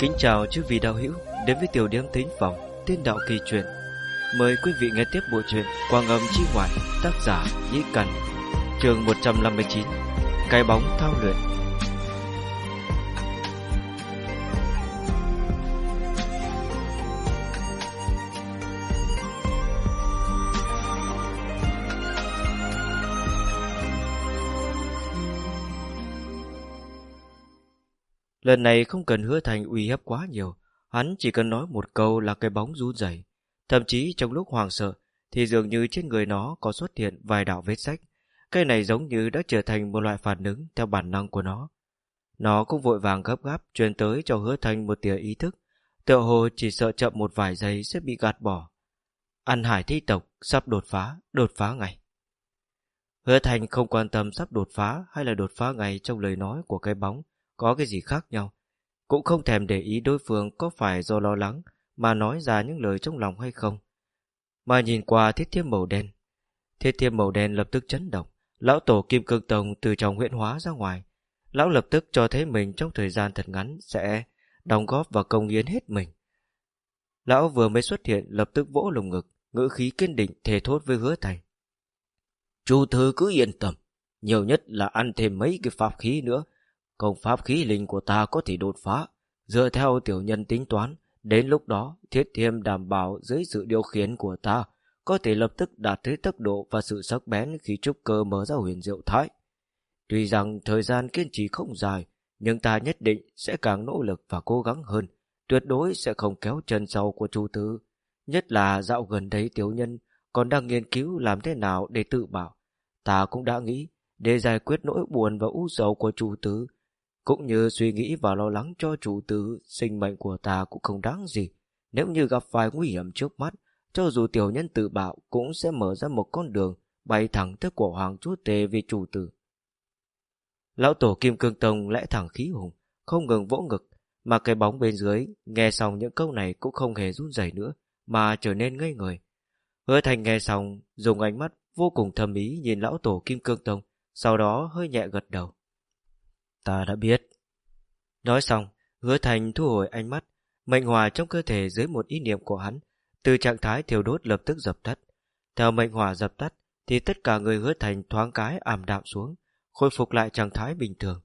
Kính chào chư vị đạo hữu đến với tiểu điểm tính phòng tiên đạo kỳ truyện. Mời quý vị nghe tiếp bộ truyện Quang âm chi ngoại, tác giả Nhĩ Cần chương 159 Cái bóng thao luyện Lần này không cần hứa thành uy hiếp quá nhiều, hắn chỉ cần nói một câu là cái bóng run rẩy. Thậm chí trong lúc hoàng sợ, thì dường như trên người nó có xuất hiện vài đạo vết sách. Cái này giống như đã trở thành một loại phản ứng theo bản năng của nó. Nó cũng vội vàng gấp gáp truyền tới cho hứa thành một tia ý thức. Tựa hồ chỉ sợ chậm một vài giây sẽ bị gạt bỏ. Ăn hải thi tộc sắp đột phá, đột phá ngày. Hứa thành không quan tâm sắp đột phá hay là đột phá ngày trong lời nói của cái bóng có cái gì khác nhau. Cũng không thèm để ý đối phương có phải do lo lắng mà nói ra những lời trong lòng hay không. Mà nhìn qua thiết thiêm màu đen. Thiết thiêm màu đen lập tức chấn động. Lão tổ Kim Cương Tông từ trong huyện hóa ra ngoài. Lão lập tức cho thấy mình trong thời gian thật ngắn sẽ đóng góp và công hiến hết mình. Lão vừa mới xuất hiện lập tức vỗ lồng ngực, ngữ khí kiên định thề thốt với hứa thành. Chu thư cứ yên tâm, nhiều nhất là ăn thêm mấy cái pháp khí nữa Công pháp khí linh của ta có thể đột phá. Dựa theo tiểu nhân tính toán, đến lúc đó thiết thiêm đảm bảo dưới sự điều khiển của ta có thể lập tức đạt tới tốc độ và sự sắc bén khi trúc cơ mở ra huyền diệu thái. Tuy rằng thời gian kiên trì không dài, nhưng ta nhất định sẽ càng nỗ lực và cố gắng hơn, tuyệt đối sẽ không kéo chân sau của chu tứ. Nhất là dạo gần đây tiểu nhân còn đang nghiên cứu làm thế nào để tự bảo. Ta cũng đã nghĩ, để giải quyết nỗi buồn và u sầu của chu tứ, cũng như suy nghĩ và lo lắng cho chủ tử sinh mệnh của ta cũng không đáng gì. Nếu như gặp vài nguy hiểm trước mắt, cho dù tiểu nhân tự bạo cũng sẽ mở ra một con đường bay thẳng tới của hoàng chúa tề vì chủ tử. Lão tổ Kim Cương Tông lẽ thẳng khí hùng, không ngừng vỗ ngực, mà cái bóng bên dưới nghe xong những câu này cũng không hề run rẩy nữa, mà trở nên ngây người. Hứa thành nghe xong, dùng ánh mắt vô cùng thầm ý nhìn lão tổ Kim Cương Tông, sau đó hơi nhẹ gật đầu. Ta đã biết. Nói xong, hứa thành thu hồi ánh mắt, mệnh hỏa trong cơ thể dưới một ý niệm của hắn, từ trạng thái thiêu đốt lập tức dập tắt. Theo mệnh hỏa dập tắt, thì tất cả người hứa thành thoáng cái ảm đạm xuống, khôi phục lại trạng thái bình thường.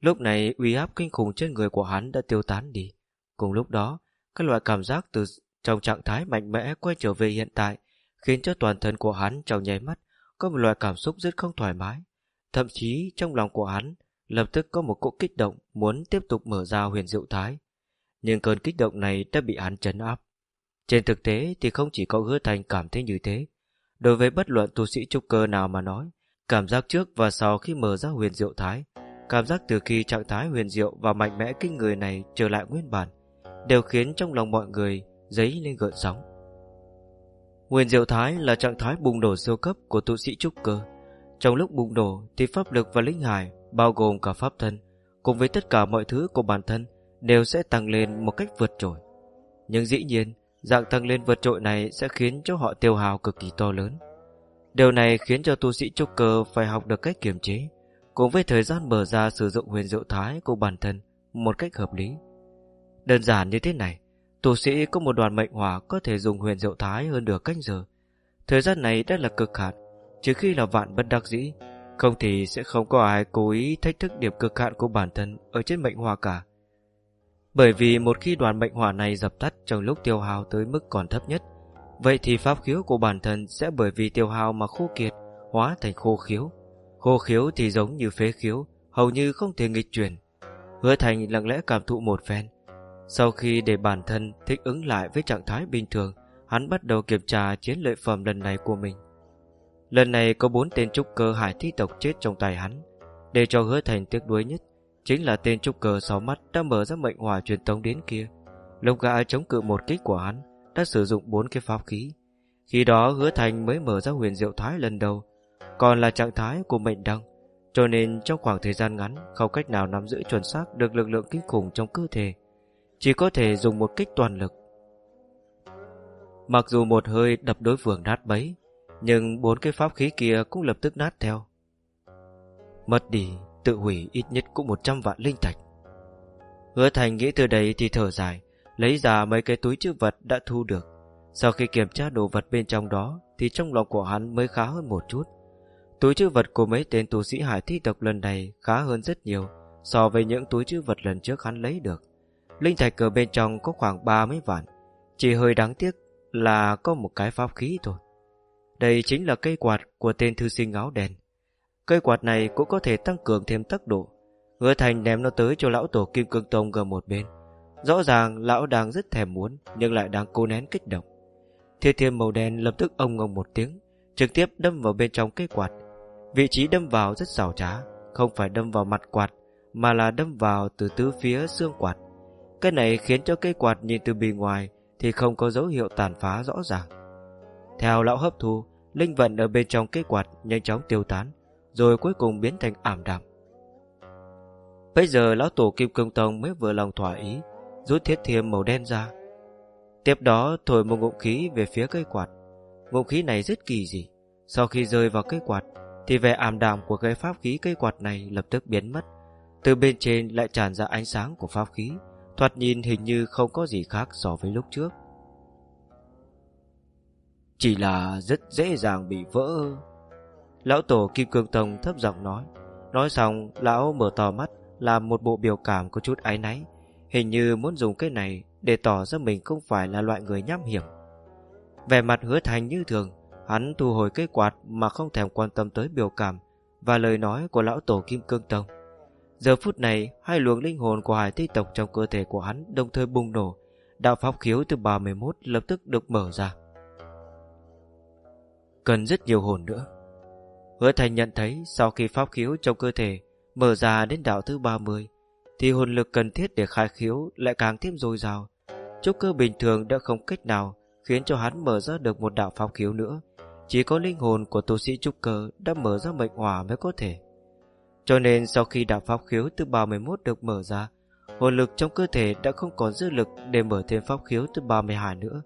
Lúc này uy áp kinh khủng trên người của hắn đã tiêu tán đi. Cùng lúc đó, các loại cảm giác từ trong trạng thái mạnh mẽ quay trở về hiện tại, khiến cho toàn thân của hắn trong nháy mắt có một loại cảm xúc rất không thoải mái. Thậm chí trong lòng của hắn lập tức có một cỗ kích động muốn tiếp tục mở ra huyền diệu thái. Nhưng cơn kích động này đã bị hắn chấn áp. Trên thực tế thì không chỉ có hứa thành cảm thấy như thế. Đối với bất luận tu sĩ trúc cơ nào mà nói, cảm giác trước và sau khi mở ra huyền diệu thái, cảm giác từ khi trạng thái huyền diệu và mạnh mẽ kinh người này trở lại nguyên bản, đều khiến trong lòng mọi người dấy lên gợn sóng. Huyền diệu thái là trạng thái bùng nổ siêu cấp của tu sĩ trúc cơ. Trong lúc bùng nổ thì pháp lực và linh hải bao gồm cả pháp thân cùng với tất cả mọi thứ của bản thân đều sẽ tăng lên một cách vượt trội. Nhưng dĩ nhiên, dạng tăng lên vượt trội này sẽ khiến cho họ tiêu hào cực kỳ to lớn. Điều này khiến cho tu sĩ trúc cơ phải học được cách kiềm chế, cùng với thời gian mở ra sử dụng huyền diệu thái của bản thân một cách hợp lý. Đơn giản như thế này, tu sĩ có một đoàn mệnh hỏa có thể dùng huyền diệu thái hơn được canh giờ. Thời gian này rất là cực hạn, trừ khi là vạn bất đắc dĩ, không thì sẽ không có ai cố ý thách thức điểm cực hạn của bản thân ở trên mệnh hỏa cả. Bởi vì một khi đoàn mệnh hỏa này dập tắt trong lúc tiêu hao tới mức còn thấp nhất, vậy thì pháp khiếu của bản thân sẽ bởi vì tiêu hao mà khô kiệt, hóa thành khô khiếu. Khô khiếu thì giống như phế khiếu, hầu như không thể nghịch chuyển. Hứa thành lặng lẽ cảm thụ một phen. Sau khi để bản thân thích ứng lại với trạng thái bình thường, hắn bắt đầu kiểm tra chiến lợi phẩm lần này của mình. Lần này có bốn tên trúc cơ hải thi tộc chết trong tay hắn. Để cho hứa thành tiếc đuối nhất Chính là tên trúc cơ sáu mắt đã mở ra mệnh hỏa truyền tống đến kia. Lông gã chống cự một kích của hắn Đã sử dụng bốn cái pháp khí. Khi đó hứa thành mới mở ra huyền diệu thái lần đầu, Còn là trạng thái của mệnh đăng. Cho nên trong khoảng thời gian ngắn, Không cách nào nắm giữ chuẩn xác được lực lượng kinh khủng trong cơ thể, Chỉ có thể dùng một kích toàn lực. Mặc dù một hơi đập đối phương nát bấy nhưng bốn cái pháp khí kia cũng lập tức nát theo Mất đi Tự hủy ít nhất cũng 100 vạn linh thạch Hứa Thành nghĩ từ đấy thì thở dài, lấy ra mấy cái túi chữ vật đã thu được. Sau khi kiểm tra đồ vật bên trong đó thì trong lòng của hắn mới khá hơn một chút. Túi chữ vật của mấy tên tù sĩ hải thi tộc lần này khá hơn rất nhiều so với những túi chữ vật lần trước hắn lấy được. Linh thạch ở bên trong có khoảng 30 vạn, chỉ hơi đáng tiếc là có một cái pháp khí thôi. Đây chính là cây quạt của tên thư sinh áo đen. Cây quạt này cũng có thể tăng cường thêm tốc độ. Hứa Thành ném nó tới cho lão tổ Kim Cương Tông gần một bên. Rõ ràng lão đang rất thèm muốn nhưng lại đang cố nén kích động. Thiên thiên màu đen lập tức ông ngông một tiếng, trực tiếp đâm vào bên trong cây quạt. Vị trí đâm vào rất xảo trá, không phải đâm vào mặt quạt, mà là đâm vào từ tứ phía xương quạt. Cái này khiến cho cây quạt nhìn từ bề ngoài thì không có dấu hiệu tàn phá rõ ràng. Theo lão hấp thu, linh vận ở bên trong cây quạt nhanh chóng tiêu tán, rồi cuối cùng biến thành ảm đạm. Bây giờ lão tổ Kim Cương Tông mới vừa lòng thỏa ý, rút thiết thiêm màu đen ra. Tiếp đó thổi một ngụm khí về phía cây quạt. Ngụm khí này rất kỳ dị. Sau khi rơi vào cây quạt, thì vẻ ảm đạm của cái pháp khí cây quạt này lập tức biến mất. Từ bên trên lại tràn ra ánh sáng của pháp khí, thoạt nhìn hình như không có gì khác so với lúc trước. Chỉ là rất dễ dàng bị vỡ. Lão tổ Kim Cương Tông thấp giọng nói. Nói xong, lão mở to mắt, làm một bộ biểu cảm có chút áy náy. Hình như muốn dùng cái này để tỏ ra mình không phải là loại người nham hiểm. Vẻ mặt hứa thành như thường, hắn thu hồi cây quạt mà không thèm quan tâm tới biểu cảm và lời nói của lão tổ Kim Cương Tông. Giờ phút này, hai luồng linh hồn của hải thi tộc trong cơ thể của hắn đồng thời bùng nổ, đạo pháp khiếu từ 31 lập tức được mở ra. Cần rất nhiều hồn nữa. Hứa thành nhận thấy sau khi pháp khiếu trong cơ thể mở ra đến đạo thứ 30, thì hồn lực cần thiết để khai khiếu lại càng thêm dồi dào. Trúc cơ bình thường đã không cách nào khiến cho hắn mở ra được một đạo pháp khiếu nữa. Chỉ có linh hồn của tu sĩ trúc cơ đã mở ra mệnh hỏa mới có thể. Cho nên sau khi đạo pháp khiếu thứ 31 được mở ra, hồn lực trong cơ thể đã không còn dư lực để mở thêm pháp khiếu thứ 32 nữa.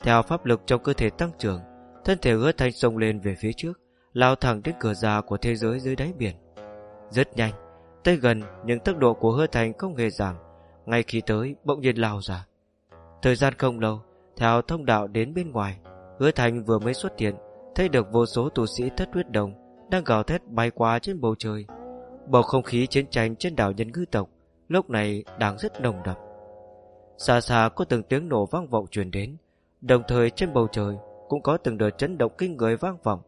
Theo pháp lực trong cơ thể tăng trưởng, thân thể hứa thanh sông lên về phía trước, lao thẳng đến cửa ra của thế giới dưới đáy biển. Rất nhanh, tới gần nhưng tốc độ của hứa thành không hề giảm, ngay khi tới bỗng nhiên lao ra. Thời gian không lâu, theo thông đạo đến bên ngoài, hứa thành vừa mới xuất hiện, thấy được vô số tu sĩ thất huyết đồng đang gào thét bay qua trên bầu trời. Bầu không khí chiến tranh trên đảo nhân ngư tộc lúc này đang rất nồng đậm. Xa xa có từng tiếng nổ vang vọng truyền đến, đồng thời trên bầu trời cũng có từng đợt chấn động kinh người vang vọng.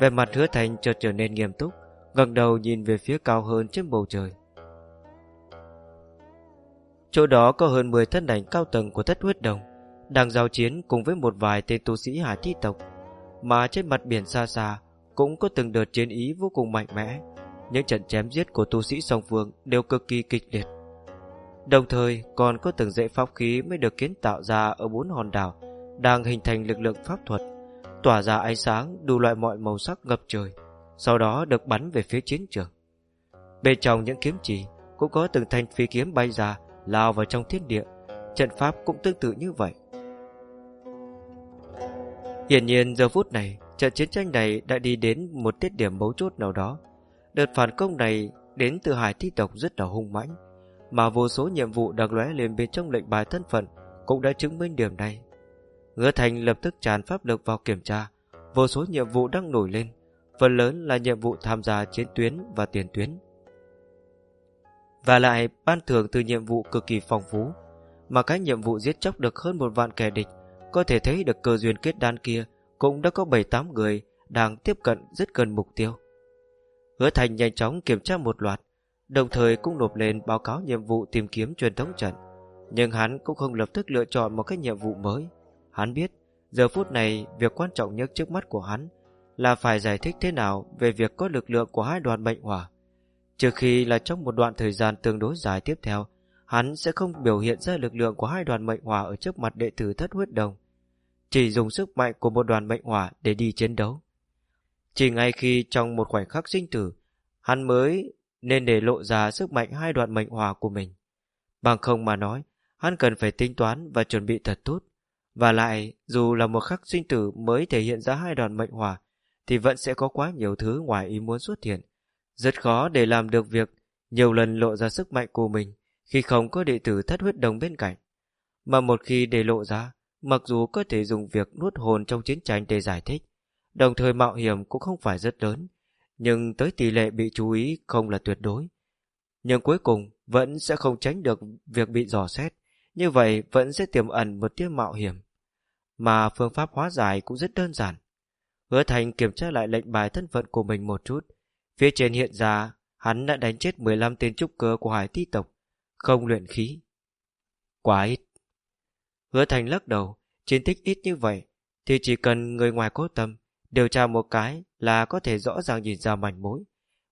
Về mặt hứa thành chợt trở nên nghiêm túc, ngẩng đầu nhìn về phía cao hơn trên bầu trời. Chỗ đó có hơn 10 thân ảnh cao tầng của thất huyết đồng, đang giao chiến cùng với một vài tên tu sĩ hải thi tộc, mà trên mặt biển xa xa cũng có từng đợt chiến ý vô cùng mạnh mẽ. Những trận chém giết của tu sĩ song phương đều cực kỳ kịch liệt. Đồng thời còn có từng dãy pháp khí mới được kiến tạo ra ở bốn hòn đảo đang hình thành lực lượng pháp thuật, tỏa ra ánh sáng đủ loại mọi màu sắc ngập trời, sau đó được bắn về phía chiến trường. Bên trong những kiếm chỉ cũng có từng thanh phi kiếm bay ra, lao vào trong thiên địa, trận pháp cũng tương tự như vậy. Hiển nhiên giờ phút này, trận chiến tranh này đã đi đến một tiết điểm mấu chốt nào đó. Đợt phản công này đến từ hải thi tộc rất là hung mãnh, mà vô số nhiệm vụ đang lóe lên bên trong lệnh bài thân phận cũng đã chứng minh điểm này. Hứa Thành lập tức tràn pháp lực vào kiểm tra, vô số nhiệm vụ đang nổi lên, phần lớn là nhiệm vụ tham gia chiến tuyến và tiền tuyến. Và lại, ban thưởng từ nhiệm vụ cực kỳ phong phú, mà cái nhiệm vụ giết chóc được hơn một vạn kẻ địch, có thể thấy được cơ duyên kết đan kia cũng đã có 7-8 người đang tiếp cận rất gần mục tiêu. Hứa Thành nhanh chóng kiểm tra một loạt, đồng thời cũng nộp lên báo cáo nhiệm vụ tìm kiếm truyền thống trận. Nhưng hắn cũng không lập tức lựa chọn một cái nhiệm vụ mới. Hắn biết, giờ phút này việc quan trọng nhất trước mắt của hắn là phải giải thích thế nào về việc có lực lượng của hai đoàn mệnh hỏa. Trừ khi là trong một đoạn thời gian tương đối dài tiếp theo, hắn sẽ không biểu hiện ra lực lượng của hai đoàn mệnh hỏa ở trước mặt đệ tử thất huyết đồng. Chỉ dùng sức mạnh của một đoàn mệnh hỏa để đi chiến đấu. Chỉ ngay khi trong một khoảnh khắc sinh tử, hắn mới nên để lộ ra sức mạnh hai đoàn mệnh hỏa của mình. Bằng không mà nói, hắn cần phải tính toán và chuẩn bị thật tốt. Và lại, dù là một khắc sinh tử mới thể hiện ra hai đoàn mệnh hỏa, thì vẫn sẽ có quá nhiều thứ ngoài ý muốn xuất hiện. Rất khó để làm được việc nhiều lần lộ ra sức mạnh của mình, khi không có đệ tử thất huyết đồng bên cạnh. Mà một khi để lộ ra, mặc dù có thể dùng việc nuốt hồn trong chiến tranh để giải thích, đồng thời mạo hiểm cũng không phải rất lớn, nhưng tới tỷ lệ bị chú ý không là tuyệt đối. Nhưng cuối cùng vẫn sẽ không tránh được việc bị dò xét, như vậy vẫn sẽ tiềm ẩn một tia mạo hiểm. Mà phương pháp hóa giải cũng rất đơn giản. Hứa Thành kiểm tra lại lệnh bài thân phận của mình một chút. Phía trên hiện ra, hắn đã đánh chết 15 tên trúc cơ của hải ti tộc, không luyện khí. Quá ít. Hứa Thành lắc đầu, chiến tích ít như vậy, thì chỉ cần người ngoài cố tâm, điều tra một cái là có thể rõ ràng nhìn ra mảnh mối.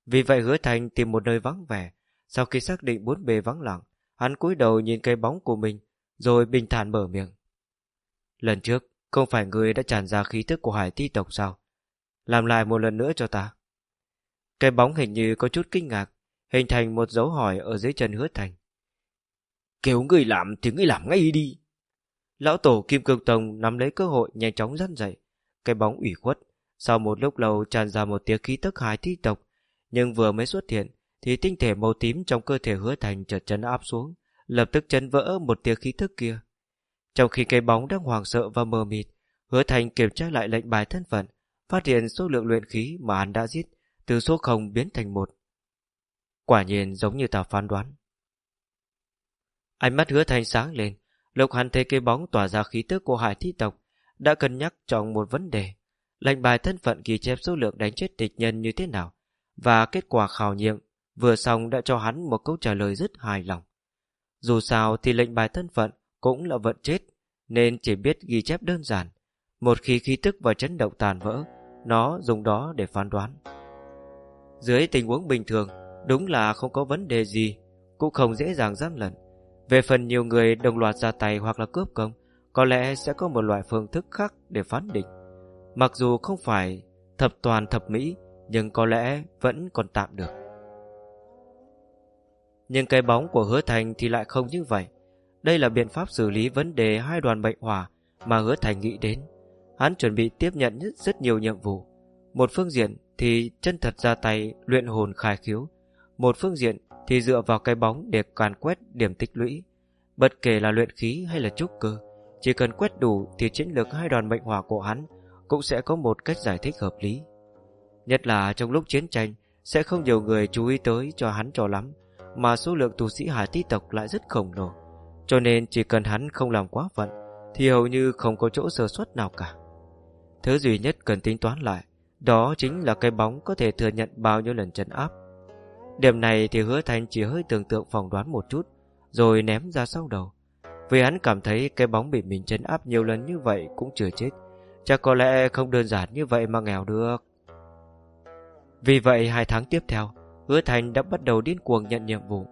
Vì vậy Hứa Thành tìm một nơi vắng vẻ, sau khi xác định bốn bề vắng lặng, hắn cúi đầu nhìn cây bóng của mình, rồi bình thản mở miệng. Lần trước, không phải người đã tràn ra khí tức của hải ti tộc sao? Làm lại một lần nữa cho ta. Cái bóng hình như có chút kinh ngạc, hình thành một dấu hỏi ở dưới chân hứa thành. Kêu người làm thì người làm ngay đi. Lão tổ Kim Cương Tông nắm lấy cơ hội nhanh chóng dắt dậy. Cái bóng ủy khuất, sau một lúc lâu tràn ra một tiếng khí tức hải ti tộc, nhưng vừa mới xuất hiện thì tinh thể màu tím trong cơ thể hứa thành chợt chấn áp xuống, lập tức chấn vỡ một tia khí tức kia. Trong khi cây bóng đang hoảng sợ và mờ mịt, hứa thành kiểm tra lại lệnh bài thân phận, phát hiện số lượng luyện khí mà hắn đã giết từ số 0 biến thành một. Quả nhiên giống như ta phán đoán. Ánh mắt hứa thành sáng lên, lục hắn thấy cây bóng tỏa ra khí tức của hải thi tộc, đã cân nhắc chọn một vấn đề. Lệnh bài thân phận ghi chép số lượng đánh chết địch nhân như thế nào, và kết quả khảo nghiệm vừa xong đã cho hắn một câu trả lời rất hài lòng. Dù sao thì lệnh bài thân phận cũng là vận chết, nên chỉ biết ghi chép đơn giản. Một khi khí tức và chấn động tàn vỡ, nó dùng đó để phán đoán. Dưới tình huống bình thường, đúng là không có vấn đề gì, cũng không dễ dàng gian lận. Về phần nhiều người đồng loạt ra tay hoặc là cướp công, có lẽ sẽ có một loại phương thức khác để phán định. Mặc dù không phải thập toàn thập mỹ, nhưng có lẽ vẫn còn tạm được. Nhưng cái bóng của hứa thành thì lại không như vậy. Đây là biện pháp xử lý vấn đề hai đoàn bệnh hỏa mà hứa thành nghĩ đến. Hắn chuẩn bị tiếp nhận rất nhiều nhiệm vụ. Một phương diện thì chân thật ra tay luyện hồn khai khiếu. Một phương diện thì dựa vào cái bóng để càn quét điểm tích lũy. Bất kể là luyện khí hay là trúc cơ, chỉ cần quét đủ thì chiến lược hai đoàn mệnh hỏa của hắn cũng sẽ có một cách giải thích hợp lý. Nhất là trong lúc chiến tranh, sẽ không nhiều người chú ý tới cho hắn cho lắm, mà số lượng tu sĩ hải tí tộc lại rất khổng lồ. Cho nên chỉ cần hắn không làm quá phận, thì hầu như không có chỗ sơ suất nào cả. Thứ duy nhất cần tính toán lại, đó chính là cái bóng có thể thừa nhận bao nhiêu lần chấn áp. Điểm này thì hứa thành chỉ hơi tưởng tượng phỏng đoán một chút, rồi ném ra sau đầu. Vì hắn cảm thấy cái bóng bị mình chấn áp nhiều lần như vậy cũng chưa chết. Chắc có lẽ không đơn giản như vậy mà nghèo được. Vì vậy hai tháng tiếp theo, hứa thành đã bắt đầu điên cuồng nhận nhiệm vụ.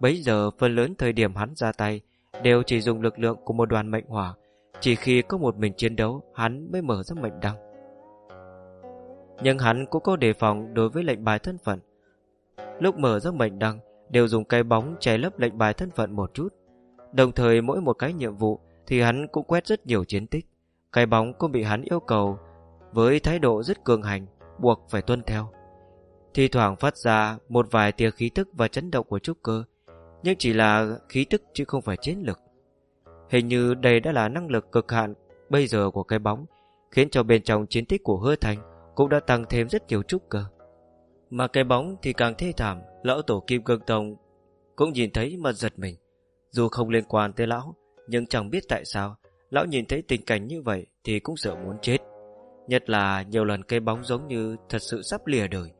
Bấy giờ phần lớn thời điểm hắn ra tay đều chỉ dùng lực lượng của một đoàn mệnh hỏa. Chỉ khi có một mình chiến đấu, hắn mới mở ra mệnh đăng. Nhưng hắn cũng có đề phòng đối với lệnh bài thân phận. Lúc mở ra mệnh đăng, đều dùng cái bóng che lấp lệnh bài thân phận một chút. Đồng thời mỗi một cái nhiệm vụ thì hắn cũng quét rất nhiều chiến tích. Cái bóng cũng bị hắn yêu cầu với thái độ rất cường hành, buộc phải tuân theo. Thì thoảng phát ra một vài tia khí tức và chấn động của trúc cơ, nhưng chỉ là khí tức chứ không phải chiến lực. Hình như đây đã là năng lực cực hạn bây giờ của cái bóng, khiến cho bên trong chiến tích của hứa thành cũng đã tăng thêm rất nhiều trúc cơ. Mà cái bóng thì càng thê thảm, lão tổ Kim Cương Tông cũng nhìn thấy mà giật mình. Dù không liên quan tới lão, nhưng chẳng biết tại sao, lão nhìn thấy tình cảnh như vậy thì cũng sợ muốn chết. Nhất là nhiều lần cây bóng giống như thật sự sắp lìa đời.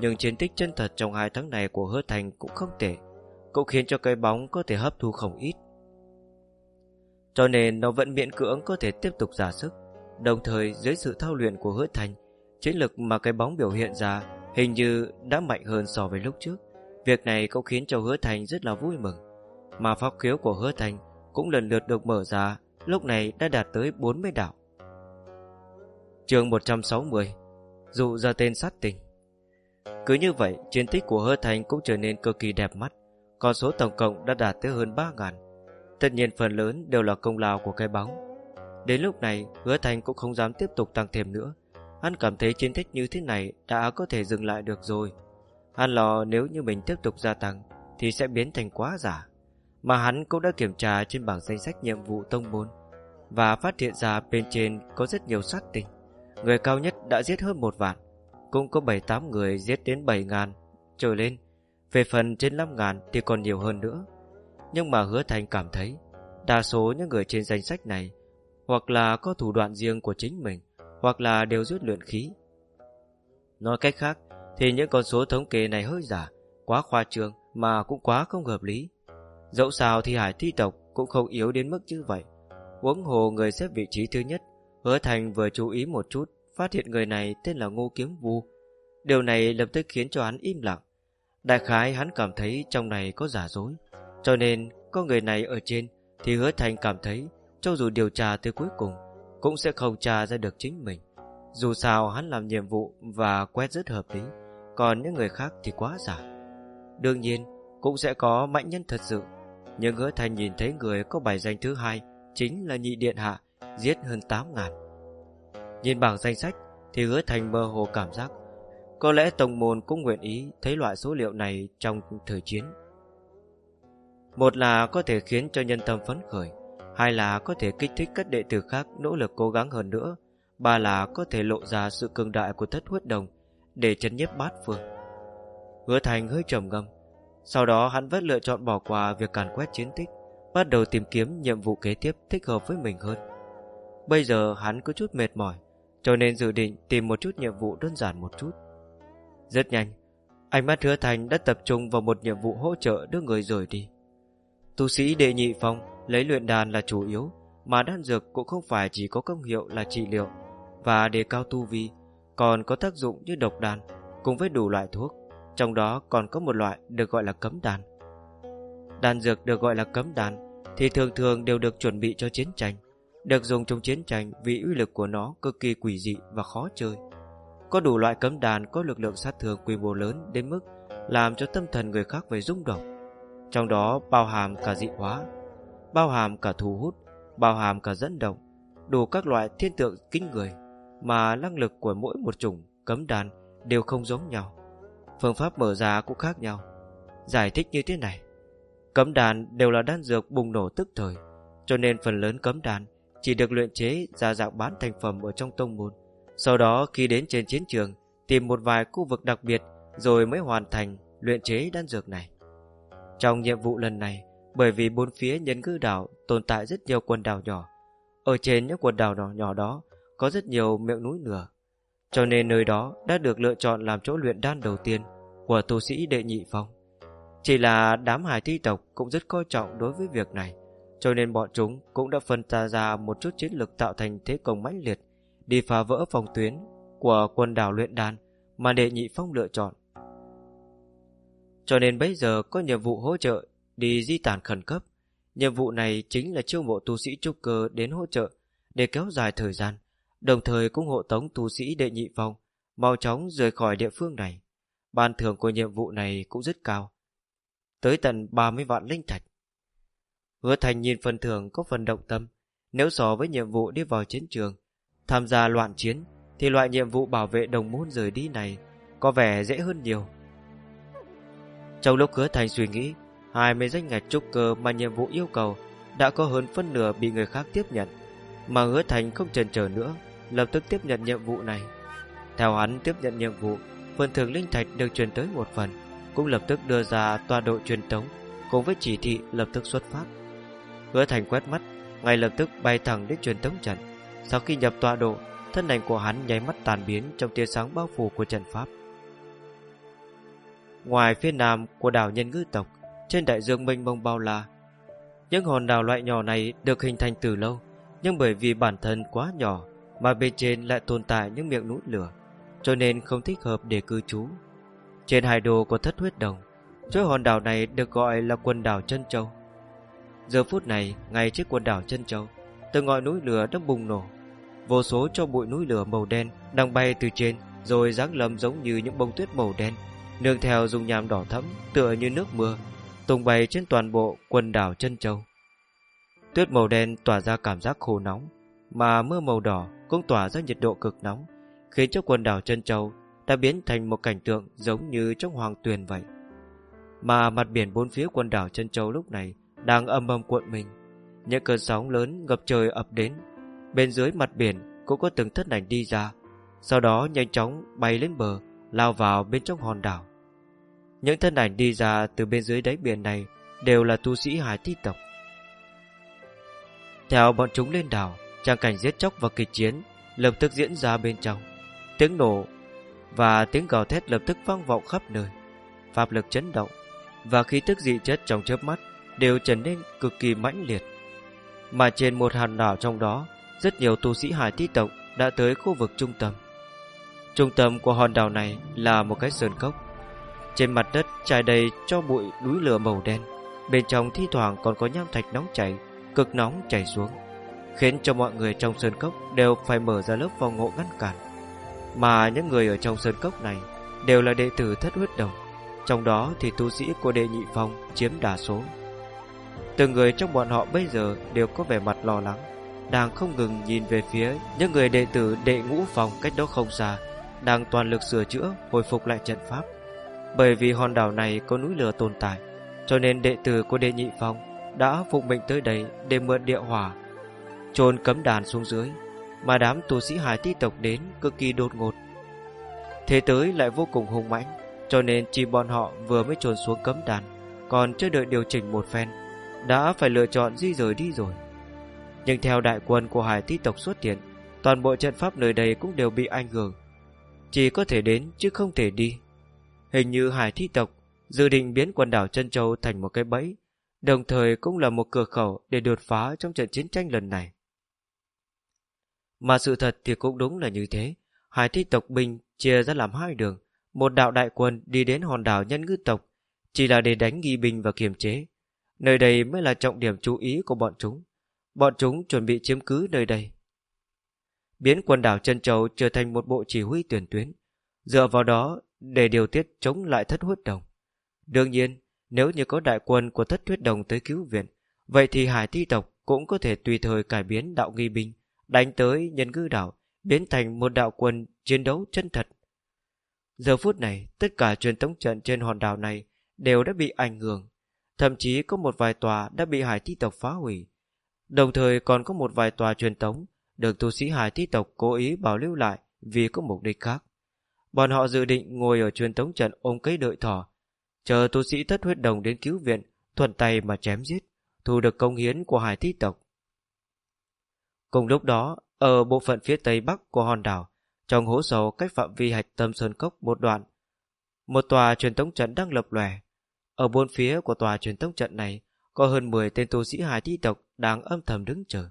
Nhưng chiến tích chân thật trong hai tháng này của hứa thành cũng không tệ, cũng khiến cho cây bóng có thể hấp thu không ít. Cho nên nó vẫn miễn cưỡng có thể tiếp tục giả sức, đồng thời dưới sự thao luyện của hứa thành, chiến lực mà cái bóng biểu hiện ra hình như đã mạnh hơn so với lúc trước. Việc này cũng khiến cho hứa thành rất là vui mừng. Mà pháp khiếu của hứa thành cũng lần lượt được mở ra, lúc này đã đạt tới 40 đạo. chương 160 Dụ ra tên sát tình cứ như vậy, chiến tích của hơ thành cũng trở nên cực kỳ đẹp mắt. Con số tổng cộng đã đạt tới hơn 3.000. Tất nhiên phần lớn đều là công lao của cái bóng. Đến lúc này, hứa thành cũng không dám tiếp tục tăng thêm nữa Hắn cảm thấy chiến tích như thế này đã có thể dừng lại được rồi. Hắn lo nếu như mình tiếp tục gia tăng thì sẽ biến thành quá giả. mà hắn cũng đã kiểm tra trên bảng danh sách nhiệm vụ tông môn và phát hiện ra bên trên có rất nhiều sát tinh. Người cao nhất đã giết hơn một vạn, cũng có 7-8 người giết đến 7 ngàn trở lên. Về phần trên 5 ngàn thì còn nhiều hơn nữa. Nhưng mà hứa thành cảm thấy đa số những người trên danh sách này hoặc là có thủ đoạn riêng của chính mình hoặc là đều rút luyện khí. Nói cách khác thì những con số thống kê này hơi giả, quá khoa trương mà cũng quá không hợp lý. Dẫu sao thì hải thi tộc cũng không yếu đến mức như vậy. Uống hồ người xếp vị trí thứ nhất, hứa thành vừa chú ý một chút, phát hiện người này tên là Ngô Kiếm Vu. Điều này lập tức khiến cho hắn im lặng. Đại khái hắn cảm thấy trong này có giả dối, cho nên có người này ở trên thì hứa thành cảm thấy cho dù điều tra tới cuối cùng cũng sẽ không tra ra được chính mình. Dù sao hắn làm nhiệm vụ và quét rất hợp lý, còn những người khác thì quá giả. Đương nhiên, cũng sẽ có mạnh nhân thật sự, nhưng hứa thành nhìn thấy người có bài danh thứ hai chính là nhị điện hạ, giết hơn 8 ngàn. Nhìn bảng danh sách thì hứa thành mơ hồ cảm giác có lẽ tổng môn cũng nguyện ý thấy loại số liệu này trong thời chiến. Một là có thể khiến cho nhân tâm phấn khởi, hai là có thể kích thích các đệ tử khác nỗ lực cố gắng hơn nữa, ba là có thể lộ ra sự cường đại của thất huyết đồng để chấn nhiếp bát phương. Hứa Thành hơi trầm ngâm, sau đó hắn vẫn lựa chọn bỏ qua việc càn quét chiến tích, bắt đầu tìm kiếm nhiệm vụ kế tiếp thích hợp với mình hơn. Bây giờ hắn có chút mệt mỏi, cho nên dự định tìm một chút nhiệm vụ đơn giản một chút. Rất nhanh, ánh mắt hứa thành đã tập trung vào một nhiệm vụ hỗ trợ đưa người rời đi. Tu sĩ đệ nhị phong lấy luyện đàn là chủ yếu, mà đan dược cũng không phải chỉ có công hiệu là trị liệu và đề cao tu vi, còn có tác dụng như độc đàn cùng với đủ loại thuốc, trong đó còn có một loại được gọi là cấm đàn. Đan dược được gọi là cấm đàn thì thường thường đều được chuẩn bị cho chiến tranh, được dùng trong chiến tranh vì uy lực của nó cực kỳ quỷ dị và khó chơi. Có đủ loại cấm đàn có lực lượng sát thương quy mô lớn đến mức làm cho tâm thần người khác phải rung động. Trong đó bao hàm cả dị hóa, bao hàm cả thu hút, bao hàm cả dẫn động, đủ các loại thiên tượng kinh người mà năng lực của mỗi một chủng cấm đàn đều không giống nhau. Phương pháp mở ra cũng khác nhau. Giải thích như thế này. Cấm đàn đều là đan dược bùng nổ tức thời, cho nên phần lớn cấm đàn chỉ được luyện chế ra dạng bán thành phẩm ở trong tông môn. Sau đó khi đến trên chiến trường, tìm một vài khu vực đặc biệt rồi mới hoàn thành luyện chế đan dược này. Trong nhiệm vụ lần này, bởi vì bốn phía nhân cư đảo tồn tại rất nhiều quần đảo nhỏ, ở trên những quần đảo nhỏ, nhỏ đó có rất nhiều miệng núi lửa, cho nên nơi đó đã được lựa chọn làm chỗ luyện đan đầu tiên của tu sĩ đệ nhị phong. Chỉ là đám hải thi tộc cũng rất coi trọng đối với việc này, cho nên bọn chúng cũng đã phân ra ra một chút chiến lược tạo thành thế công mãnh liệt đi phá vỡ phòng tuyến của quần đảo luyện đan mà đệ nhị phong lựa chọn. Cho nên bây giờ có nhiệm vụ hỗ trợ đi di tản khẩn cấp. Nhiệm vụ này chính là chiêu mộ tu sĩ trúc cơ đến hỗ trợ để kéo dài thời gian, đồng thời cũng hộ tống tu sĩ đệ nhị phong mau chóng rời khỏi địa phương này. Ban thưởng của nhiệm vụ này cũng rất cao. Tới tận 30 vạn linh thạch. Hứa Thành nhìn phần thưởng có phần động tâm. Nếu so với nhiệm vụ đi vào chiến trường, tham gia loạn chiến, thì loại nhiệm vụ bảo vệ đồng môn rời đi này có vẻ dễ hơn nhiều. Trong lúc hứa Thành suy nghĩ, 20 danh ngạch trúc cơ mà nhiệm vụ yêu cầu đã có hơn phân nửa bị người khác tiếp nhận, mà hứa Thành không chần chờ nữa, lập tức tiếp nhận nhiệm vụ này. Theo hắn tiếp nhận nhiệm vụ, phần thưởng linh thạch được truyền tới một phần, cũng lập tức đưa ra tọa độ truyền tống cùng với chỉ thị lập tức xuất phát. Hứa Thành quét mắt, ngay lập tức bay thẳng đến truyền tống trận. Sau khi nhập tọa độ, thân ảnh của hắn nháy mắt tàn biến trong tia sáng bao phủ của trận pháp. Ngoài phía nam của đảo Nhân Ngư Tộc, trên đại dương mênh mông bao la, những hòn đảo loại nhỏ này được hình thành từ lâu, nhưng bởi vì bản thân quá nhỏ mà bên trên lại tồn tại những miệng núi lửa, cho nên không thích hợp để cư trú. Trên hải đồ của thất huyết đồng, chuỗi hòn đảo này được gọi là quần đảo Chân Châu. Giờ phút này, ngay trước quần đảo Chân Châu, từ ngọn núi lửa đang bùng nổ. Vô số cho bụi núi lửa màu đen đang bay từ trên, rồi giáng lầm giống như những bông tuyết màu đen, nương theo dung nham đỏ thẫm tựa như nước mưa, tung bay trên toàn bộ quần đảo Chân Châu. Tuyết màu đen tỏa ra cảm giác khô nóng, mà mưa màu đỏ cũng tỏa ra nhiệt độ cực nóng, khiến cho quần đảo Chân Châu đã biến thành một cảnh tượng giống như trong hoàng tuyền vậy. Mà mặt biển bốn phía quần đảo Chân Châu lúc này đang âm âm cuộn mình. Những cơn sóng lớn ngập trời ập đến. Bên dưới mặt biển cũng có từng thân ảnh đi ra, sau đó nhanh chóng bay lên bờ, lao vào bên trong hòn đảo. Những thân ảnh đi ra từ bên dưới đáy biển này đều là tu sĩ hải thi tộc. Theo bọn chúng lên đảo, trang cảnh giết chóc và kịch chiến lập tức diễn ra bên trong. Tiếng nổ và tiếng gào thét lập tức vang vọng khắp nơi. Pháp lực chấn động và khí tức dị chất trong chớp mắt đều trở nên cực kỳ mãnh liệt. Mà trên một hòn đảo trong đó, rất nhiều tu sĩ hải thi tộc đã tới khu vực trung tâm. Trung tâm của hòn đảo này là một cái sơn cốc. Trên mặt đất trải đầy cho bụi núi lửa màu đen, bên trong thi thoảng còn có nham thạch nóng chảy, cực nóng chảy xuống, khiến cho mọi người trong sơn cốc đều phải mở ra lớp phòng hộ ngăn cản. Mà những người ở trong sơn cốc này đều là đệ tử thất huyết đồng, trong đó thì tu sĩ của đệ nhị phong chiếm đa số. Từng người trong bọn họ bây giờ đều có vẻ mặt lo lắng, đang không ngừng nhìn về phía những người đệ tử đệ ngũ phòng cách đó không xa, đang toàn lực sửa chữa, hồi phục lại trận pháp. Bởi vì hòn đảo này có núi lửa tồn tại, cho nên đệ tử của đệ nhị phòng đã phục mệnh tới đây để mượn địa hỏa, trôn cấm đàn xuống dưới, mà đám tu sĩ hải ti tộc đến cực kỳ đột ngột. Thế tới lại vô cùng hung mãnh, cho nên chỉ bọn họ vừa mới trồn xuống cấm đàn, còn chưa đợi điều chỉnh một phen, đã phải lựa chọn di rời đi rồi. Nhưng theo đại quân của hải ti tộc xuất hiện, toàn bộ trận pháp nơi đây cũng đều bị ảnh hưởng. Chỉ có thể đến chứ không thể đi. Hình như hải thi tộc dự định biến quần đảo chân châu thành một cái bẫy, đồng thời cũng là một cửa khẩu để đột phá trong trận chiến tranh lần này. Mà sự thật thì cũng đúng là như thế. Hải thi tộc binh chia ra làm hai đường, một đạo đại quân đi đến hòn đảo nhân ngư tộc, chỉ là để đánh nghi binh và kiềm chế. Nơi đây mới là trọng điểm chú ý của bọn chúng. Bọn chúng chuẩn bị chiếm cứ nơi đây. Biến quần đảo chân châu trở thành một bộ chỉ huy tuyển tuyến, dựa vào đó để điều tiết chống lại thất huyết đồng. Đương nhiên, nếu như có đại quân của thất huyết đồng tới cứu viện, vậy thì hải thi tộc cũng có thể tùy thời cải biến đạo nghi binh, đánh tới nhân ngư đảo, biến thành một đạo quân chiến đấu chân thật. Giờ phút này, tất cả truyền tống trận trên hòn đảo này đều đã bị ảnh hưởng. Thậm chí có một vài tòa đã bị hải thi tộc phá hủy. Đồng thời còn có một vài tòa truyền tống được tu sĩ hải thi tộc cố ý bảo lưu lại vì có mục đích khác. Bọn họ dự định ngồi ở truyền tống trận ôm cây đợi thỏ, chờ tu sĩ thất huyết đồng đến cứu viện, thuận tay mà chém giết, thu được công hiến của hải thi tộc. Cùng lúc đó, ở bộ phận phía tây bắc của hòn đảo, trong hố sâu cách phạm vi hạch tâm sơn cốc một đoạn, một tòa truyền tống trận đang lập lòe. Ở bốn phía của tòa truyền tống trận này, có hơn 10 tên tu sĩ hải thi tộc đang âm thầm đứng chờ.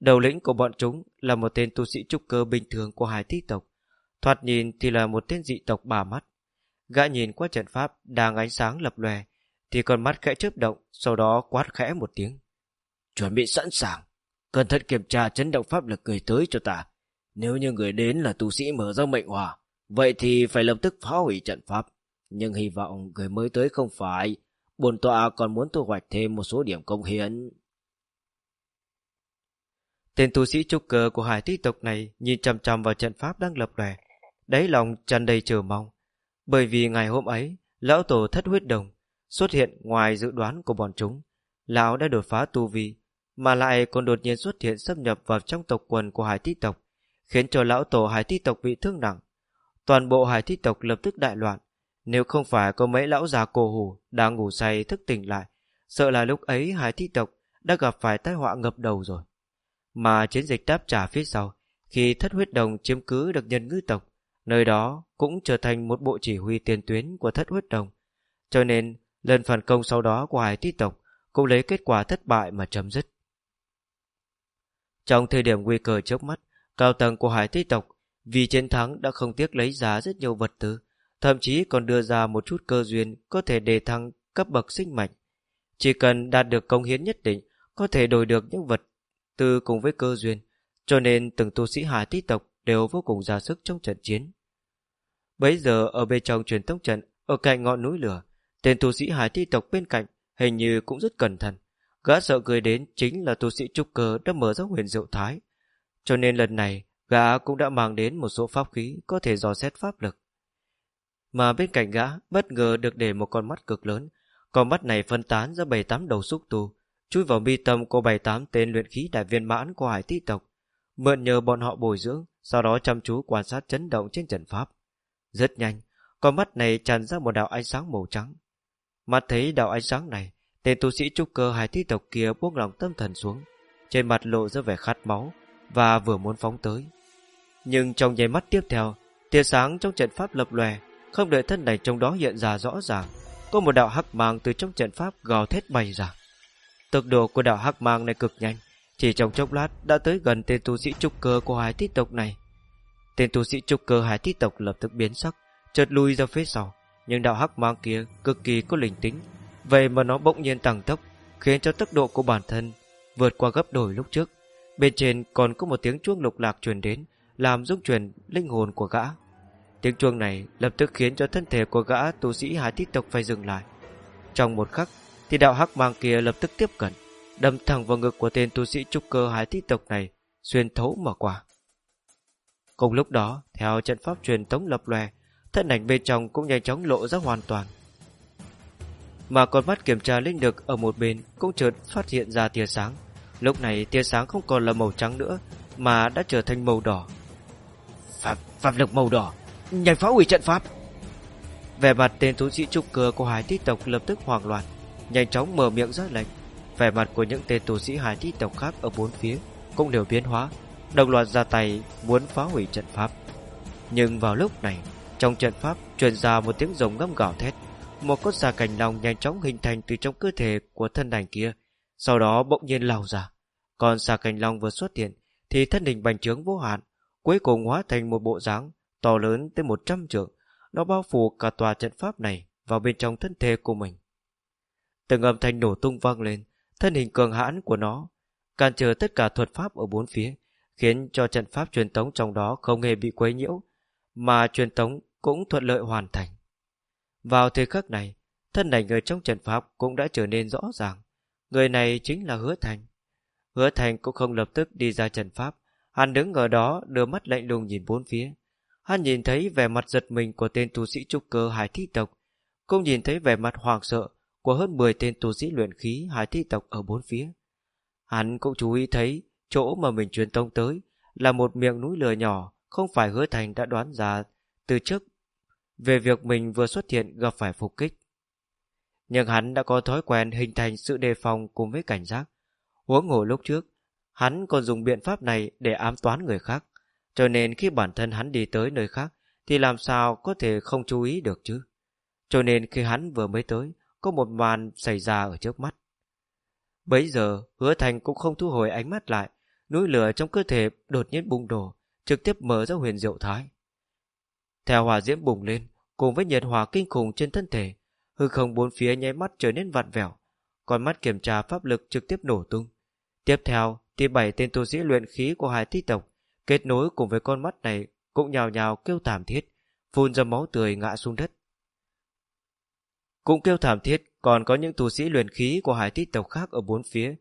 Đầu lĩnh của bọn chúng là một tên tu sĩ trúc cơ bình thường của hải thi tộc, Thoạt nhìn thì là một tên dị tộc bà mắt. Gã nhìn qua trận pháp đang ánh sáng lập lòe, thì con mắt khẽ chớp động, sau đó quát khẽ một tiếng. Chuẩn bị sẵn sàng, cẩn thận kiểm tra chấn động pháp lực người tới cho ta. Nếu như người đến là tu sĩ mở ra mệnh hòa, vậy thì phải lập tức phá hủy trận pháp. Nhưng hy vọng người mới tới không phải, bồn tọa còn muốn thu hoạch thêm một số điểm công hiến. Tên tu sĩ trúc cơ của hải tích tộc này nhìn chằm chằm vào trận pháp đang lập lòe, đáy lòng tràn đầy chờ mong. Bởi vì ngày hôm ấy, lão tổ thất huyết đồng xuất hiện ngoài dự đoán của bọn chúng. Lão đã đột phá tu vi, mà lại còn đột nhiên xuất hiện xâm nhập vào trong tộc quần của hải tí tộc, khiến cho lão tổ hải tí tộc bị thương nặng. Toàn bộ hải tí tộc lập tức đại loạn. Nếu không phải có mấy lão già cổ hủ đang ngủ say thức tỉnh lại, sợ là lúc ấy hải tí tộc đã gặp phải tai họa ngập đầu rồi. Mà chiến dịch đáp trả phía sau, khi thất huyết đồng chiếm cứ được nhân ngư tộc, Nơi đó cũng trở thành một bộ chỉ huy tiền tuyến của thất huyết đồng. Cho nên, lần phản công sau đó của hải ti tộc cũng lấy kết quả thất bại mà chấm dứt. Trong thời điểm nguy cơ trước mắt, cao tầng của hải ti tộc vì chiến thắng đã không tiếc lấy giá rất nhiều vật tư, thậm chí còn đưa ra một chút cơ duyên có thể đề thăng cấp bậc sinh mạch. Chỉ cần đạt được công hiến nhất định, có thể đổi được những vật tư cùng với cơ duyên, cho nên từng tu sĩ hải Tí tộc đều vô cùng ra sức trong trận chiến. Bấy giờ ở bên trong truyền thống trận, ở cạnh ngọn núi lửa, tên tu sĩ hải thi tộc bên cạnh hình như cũng rất cẩn thận. Gã sợ cười đến chính là tu sĩ trúc cơ đã mở ra huyền diệu thái. Cho nên lần này, gã cũng đã mang đến một số pháp khí có thể dò xét pháp lực. Mà bên cạnh gã, bất ngờ được để một con mắt cực lớn, Con mắt này phân tán ra bảy tám đầu xúc tu, chui vào mi tâm của bảy tám tên luyện khí đại viên mãn của hải thi tộc, mượn nhờ bọn họ bồi dưỡng, sau đó chăm chú quan sát chấn động trên trận pháp. Rất nhanh, con mắt này tràn ra một đạo ánh sáng màu trắng. Mắt thấy đạo ánh sáng này, tên tu sĩ trúc cơ hải thi tộc kia buông lòng tâm thần xuống, trên mặt lộ ra vẻ khát máu và vừa muốn phóng tới. Nhưng trong nháy mắt tiếp theo, tia sáng trong trận pháp lập lòe, không đợi thân này trong đó hiện ra rõ ràng, có một đạo hắc mang từ trong trận pháp gào thét bay ra. Tốc độ của đạo hắc mang này cực nhanh, chỉ trong chốc lát đã tới gần tên tu sĩ trúc cơ của hải tí tộc này. Tên tu sĩ trúc cơ hải tí tộc lập tức biến sắc, chợt lui ra phía sau, nhưng đạo hắc mang kia cực kỳ có linh tính, vậy mà nó bỗng nhiên tăng tốc, khiến cho tốc độ của bản thân vượt qua gấp đôi lúc trước. Bên trên còn có một tiếng chuông lục lạc truyền đến, làm rung chuyển linh hồn của gã. Tiếng chuông này lập tức khiến cho thân thể của gã tu sĩ hải Thích tộc phải dừng lại. Trong một khắc, thì đạo hắc mang kia lập tức tiếp cận, đâm thẳng vào ngực của tên tu sĩ trúc cơ hải Thích tộc này, xuyên thấu mở quả Cùng lúc đó, theo trận pháp truyền tống lập lòe, thân ảnh bên trong cũng nhanh chóng lộ ra hoàn toàn. Mà con mắt kiểm tra linh lực ở một bên cũng chợt phát hiện ra tia sáng. Lúc này tia sáng không còn là màu trắng nữa, mà đã trở thành màu đỏ. Pháp, pháp lực màu đỏ, nhanh phá hủy trận pháp. Vẻ mặt tên tu sĩ trúc cơ của hải thi tộc lập tức hoảng loạn, nhanh chóng mở miệng ra lệnh. Vẻ mặt của những tên tu sĩ hải thi tộc khác ở bốn phía cũng đều biến hóa, đồng loạt ra tay muốn phá hủy trận pháp. Nhưng vào lúc này, trong trận pháp truyền ra một tiếng rồng ngâm gào thét, một con xà cành long nhanh chóng hình thành từ trong cơ thể của thân đành kia, sau đó bỗng nhiên lao ra. Còn xà cành long vừa xuất hiện, thì thân hình bành trướng vô hạn, cuối cùng hóa thành một bộ dáng to lớn tới 100 trượng, nó bao phủ cả tòa trận pháp này vào bên trong thân thể của mình. Từng âm thanh nổ tung vang lên, thân hình cường hãn của nó cản trở tất cả thuật pháp ở bốn phía, khiến cho trận pháp truyền tống trong đó không hề bị quấy nhiễu, mà truyền tống cũng thuận lợi hoàn thành. Vào thời khắc này, thân ảnh người trong trận pháp cũng đã trở nên rõ ràng. Người này chính là Hứa Thành. Hứa Thành cũng không lập tức đi ra trận pháp, hắn đứng ở đó đưa mắt lạnh lùng nhìn bốn phía. Hắn nhìn thấy vẻ mặt giật mình của tên tu sĩ trúc cơ hải thi tộc, cũng nhìn thấy vẻ mặt hoảng sợ của hơn 10 tên tu sĩ luyện khí hải thi tộc ở bốn phía. Hắn cũng chú ý thấy chỗ mà mình truyền tông tới là một miệng núi lửa nhỏ, không phải hứa thành đã đoán ra từ trước về việc mình vừa xuất hiện gặp phải phục kích. Nhưng hắn đã có thói quen hình thành sự đề phòng cùng với cảnh giác. Huống hồ lúc trước, hắn còn dùng biện pháp này để ám toán người khác. Cho nên khi bản thân hắn đi tới nơi khác, thì làm sao có thể không chú ý được chứ? Cho nên khi hắn vừa mới tới, có một màn xảy ra ở trước mắt. Bấy giờ, hứa thành cũng không thu hồi ánh mắt lại, núi lửa trong cơ thể đột nhiên bùng đổ, trực tiếp mở ra huyền diệu thái. Theo hỏa diễm bùng lên, cùng với nhiệt hỏa kinh khủng trên thân thể, hư không bốn phía nháy mắt trở nên vặn vẹo, con mắt kiểm tra pháp lực trực tiếp nổ tung. Tiếp theo, thì bảy tên tu sĩ luyện khí của hai thi tộc kết nối cùng với con mắt này cũng nhào nhào kêu thảm thiết, phun ra máu tươi ngã xuống đất. Cũng kêu thảm thiết, còn có những tu sĩ luyện khí của hải tít tộc khác ở bốn phía,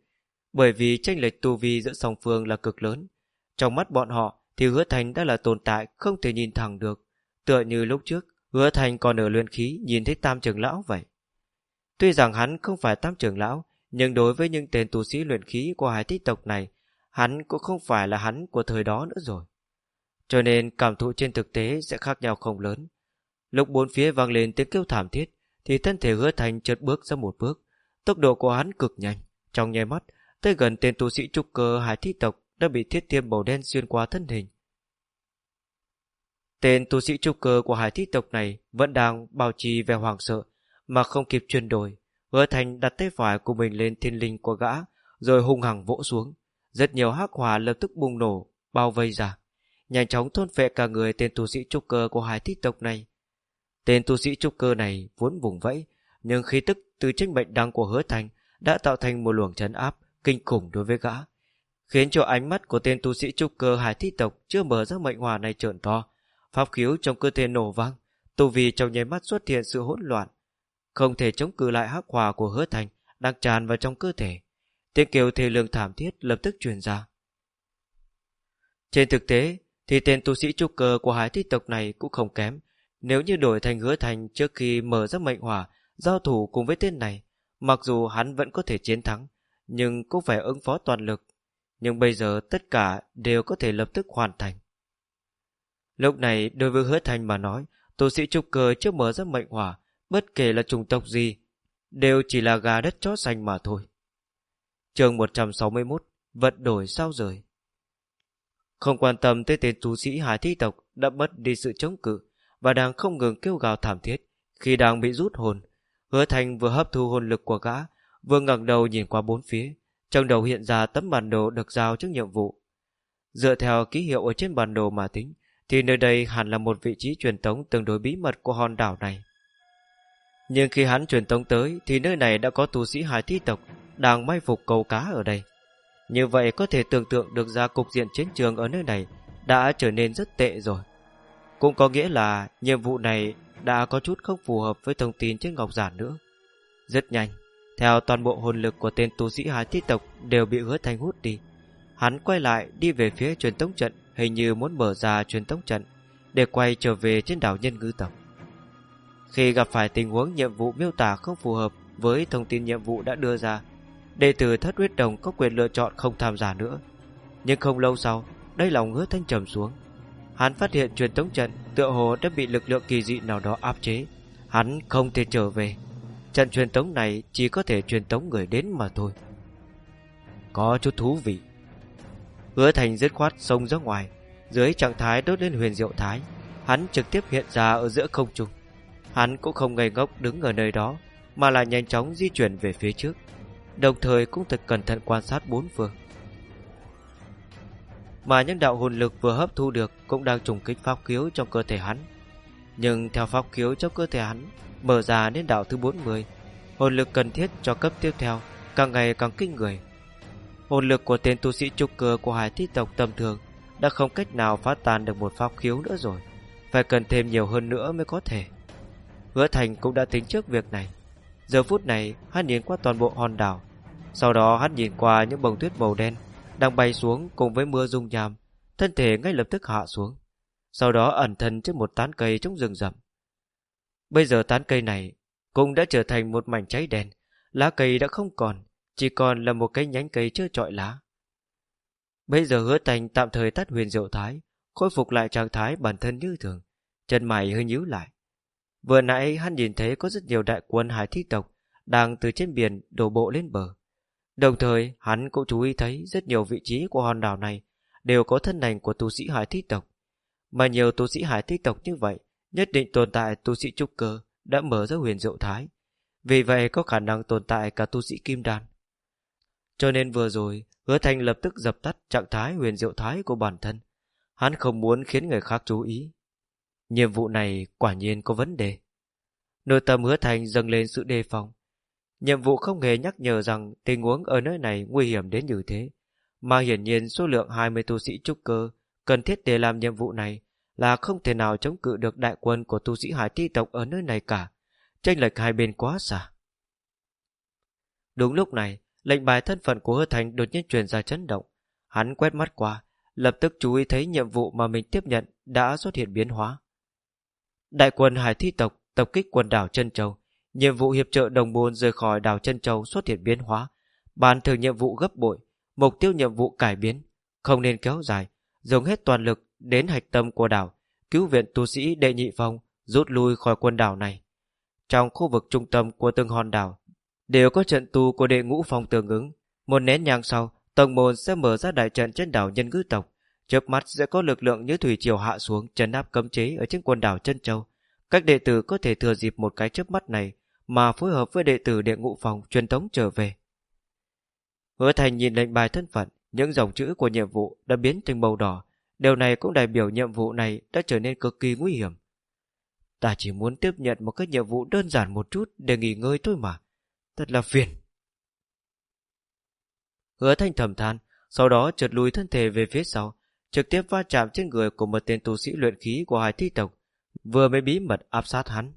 bởi vì tranh lệch tu vi giữa song phương là cực lớn. Trong mắt bọn họ thì hứa thành đã là tồn tại không thể nhìn thẳng được, tựa như lúc trước hứa thành còn ở luyện khí nhìn thấy tam trưởng lão vậy. Tuy rằng hắn không phải tam trưởng lão, nhưng đối với những tên tu sĩ luyện khí của hải tích tộc này, hắn cũng không phải là hắn của thời đó nữa rồi. Cho nên cảm thụ trên thực tế sẽ khác nhau không lớn. Lúc bốn phía vang lên tiếng kêu thảm thiết, thì thân thể hứa thành chợt bước ra một bước. Tốc độ của hắn cực nhanh, trong nháy mắt, tới gần tên tu sĩ trúc cơ hải thi tộc đã bị thiết tiêm màu đen xuyên qua thân hình. Tên tu sĩ trúc cơ của hải thi tộc này vẫn đang bảo trì vẻ hoàng sợ, mà không kịp chuyển đổi. Hứa thành đặt tay phải của mình lên thiên linh của gã, rồi hung hăng vỗ xuống. Rất nhiều hắc hỏa lập tức bùng nổ, bao vây ra. Nhanh chóng thôn phệ cả người tên tu sĩ trúc cơ của hải thi tộc này. Tên tu sĩ trúc cơ này vốn vùng vẫy, nhưng khí tức từ tranh bệnh đăng của hứa thành đã tạo thành một luồng chấn áp kinh khủng đối với gã, khiến cho ánh mắt của tên tu sĩ trúc cơ hải thi tộc chưa mở ra mệnh hòa này trợn to, pháp khiếu trong cơ thể nổ vang, tu vì trong nháy mắt xuất hiện sự hỗn loạn, không thể chống cự lại hắc hòa của hứa thành đang tràn vào trong cơ thể. Tiếng kêu thê lương thảm thiết lập tức truyền ra. Trên thực tế, thì tên tu sĩ trúc cơ của hải thích tộc này cũng không kém, nếu như đổi thành hứa thành trước khi mở ra mệnh hỏa giao thủ cùng với tên này, mặc dù hắn vẫn có thể chiến thắng, nhưng cũng phải ứng phó toàn lực. Nhưng bây giờ tất cả đều có thể lập tức hoàn thành. Lúc này đối với hứa thành mà nói, tu sĩ trúc cơ chưa mở ra mệnh hỏa, bất kể là chủng tộc gì, đều chỉ là gà đất chó xanh mà thôi chương 161, vận đổi sao rời. Không quan tâm tới tên tu sĩ hải thi tộc đã mất đi sự chống cự và đang không ngừng kêu gào thảm thiết khi đang bị rút hồn. Hứa Thành vừa hấp thu hồn lực của gã, vừa ngẩng đầu nhìn qua bốn phía, trong đầu hiện ra tấm bản đồ được giao trước nhiệm vụ. Dựa theo ký hiệu ở trên bản đồ mà tính, thì nơi đây hẳn là một vị trí truyền tống tương đối bí mật của hòn đảo này. Nhưng khi hắn truyền tống tới thì nơi này đã có tu sĩ hải thi tộc đang may phục câu cá ở đây. Như vậy có thể tưởng tượng được ra cục diện chiến trường ở nơi này đã trở nên rất tệ rồi. Cũng có nghĩa là nhiệm vụ này đã có chút không phù hợp với thông tin trên ngọc giản nữa. Rất nhanh, theo toàn bộ hồn lực của tên tu sĩ hải thi tộc đều bị hứa thanh hút đi. Hắn quay lại đi về phía truyền tống trận hình như muốn mở ra truyền tống trận để quay trở về trên đảo nhân ngư tộc. Khi gặp phải tình huống nhiệm vụ miêu tả không phù hợp với thông tin nhiệm vụ đã đưa ra, đệ tử thất huyết đồng có quyền lựa chọn không tham gia nữa. Nhưng không lâu sau, đây lòng hứa thanh trầm xuống. Hắn phát hiện truyền tống trận tựa hồ đã bị lực lượng kỳ dị nào đó áp chế. Hắn không thể trở về. Trận truyền tống này chỉ có thể truyền tống người đến mà thôi. Có chút thú vị. Hứa thành dứt khoát sông ra ngoài, dưới trạng thái đốt lên huyền diệu thái, hắn trực tiếp hiện ra ở giữa không trung. Hắn cũng không ngây ngốc đứng ở nơi đó, mà là nhanh chóng di chuyển về phía trước, đồng thời cũng thật cẩn thận quan sát bốn phương. Mà những đạo hồn lực vừa hấp thu được cũng đang trùng kích pháp khiếu trong cơ thể hắn. Nhưng theo pháp khiếu trong cơ thể hắn mở ra đến đạo thứ 40, hồn lực cần thiết cho cấp tiếp theo càng ngày càng kinh người. Hồn lực của tên tu sĩ trục cơ của hải thi tộc tầm thường đã không cách nào phá tan được một pháp khiếu nữa rồi. Phải cần thêm nhiều hơn nữa mới có thể. Hứa Thành cũng đã tính trước việc này. Giờ phút này, hắn nhìn qua toàn bộ hòn đảo. Sau đó hắn nhìn qua những bông tuyết màu đen đang bay xuống cùng với mưa rung nhàm, thân thể ngay lập tức hạ xuống. Sau đó ẩn thân trên một tán cây trong rừng rậm. Bây giờ tán cây này cũng đã trở thành một mảnh cháy đen, lá cây đã không còn, chỉ còn là một cái nhánh cây chưa trọi lá. Bây giờ hứa thành tạm thời tắt huyền diệu thái, khôi phục lại trạng thái bản thân như thường, chân mày hơi nhíu lại. Vừa nãy hắn nhìn thấy có rất nhiều đại quân hải thi tộc đang từ trên biển đổ bộ lên bờ. Đồng thời, hắn cũng chú ý thấy rất nhiều vị trí của hòn đảo này đều có thân ảnh của tu sĩ hải thi tộc. Mà nhiều tu sĩ hải thi tộc như vậy, nhất định tồn tại tu sĩ trúc cơ đã mở ra huyền diệu thái. Vì vậy có khả năng tồn tại cả tu sĩ kim đan. Cho nên vừa rồi, hứa thanh lập tức dập tắt trạng thái huyền diệu thái của bản thân. Hắn không muốn khiến người khác chú ý. Nhiệm vụ này quả nhiên có vấn đề. Nội tâm hứa thành dâng lên sự đề phòng. Nhiệm vụ không hề nhắc nhở rằng tình huống ở nơi này nguy hiểm đến như thế, mà hiển nhiên số lượng 20 tu sĩ trúc cơ cần thiết để làm nhiệm vụ này là không thể nào chống cự được đại quân của tu sĩ hải ti tộc ở nơi này cả. Tranh lệch hai bên quá xa. Đúng lúc này, lệnh bài thân phận của hứa thành đột nhiên truyền ra chấn động. Hắn quét mắt qua, lập tức chú ý thấy nhiệm vụ mà mình tiếp nhận đã xuất hiện biến hóa. Đại quân hải thi tộc tập kích quần đảo Trân Châu, nhiệm vụ hiệp trợ đồng môn rời khỏi đảo Trân Châu xuất hiện biến hóa, bàn thường nhiệm vụ gấp bội, mục tiêu nhiệm vụ cải biến, không nên kéo dài, dùng hết toàn lực đến hạch tâm của đảo, cứu viện tu sĩ đệ nhị phong rút lui khỏi quần đảo này. Trong khu vực trung tâm của từng hòn đảo, đều có trận tu của đệ ngũ phong tương ứng. Một nén nhang sau, tầng môn sẽ mở ra đại trận trên đảo nhân ngữ tộc, chớp mắt sẽ có lực lượng như thủy triều hạ xuống trấn áp cấm chế ở trên quần đảo chân châu. Các đệ tử có thể thừa dịp một cái chớp mắt này mà phối hợp với đệ tử địa ngũ phòng truyền thống trở về. Hứa Thành nhìn lệnh bài thân phận, những dòng chữ của nhiệm vụ đã biến thành màu đỏ. Điều này cũng đại biểu nhiệm vụ này đã trở nên cực kỳ nguy hiểm. Ta chỉ muốn tiếp nhận một cái nhiệm vụ đơn giản một chút để nghỉ ngơi thôi mà. Thật là phiền. Hứa Thanh thầm than, sau đó trượt lùi thân thể về phía sau, trực tiếp va chạm trên người của một tên tu sĩ luyện khí của hai thi tộc, vừa mới bí mật áp sát hắn.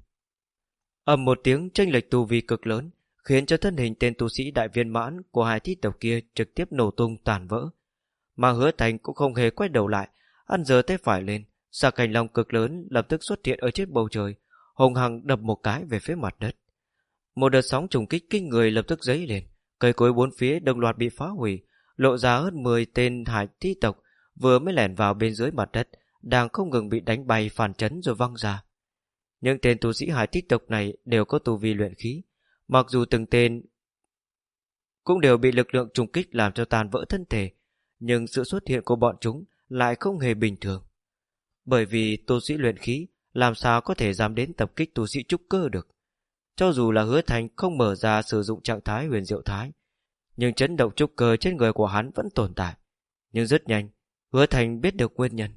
ầm một tiếng tranh lệch tu vi cực lớn, khiến cho thân hình tên tu sĩ đại viên mãn của hai thi tộc kia trực tiếp nổ tung tàn vỡ. Mà hứa thành cũng không hề quay đầu lại, ăn giờ tay phải lên, xà cành long cực lớn lập tức xuất hiện ở trên bầu trời, hùng hằng đập một cái về phía mặt đất. Một đợt sóng trùng kích kinh người lập tức dấy lên, cây cối bốn phía đồng loạt bị phá hủy, lộ ra hơn 10 tên hải thi tộc vừa mới lẻn vào bên dưới mặt đất, đang không ngừng bị đánh bay phản chấn rồi văng ra. Những tên tu sĩ hải tích tộc này đều có tu vi luyện khí, mặc dù từng tên cũng đều bị lực lượng trùng kích làm cho tan vỡ thân thể, nhưng sự xuất hiện của bọn chúng lại không hề bình thường. Bởi vì tu sĩ luyện khí làm sao có thể dám đến tập kích tu sĩ trúc cơ được. Cho dù là hứa thành không mở ra sử dụng trạng thái huyền diệu thái, nhưng chấn động trúc cơ trên người của hắn vẫn tồn tại. Nhưng rất nhanh, hứa thành biết được nguyên nhân.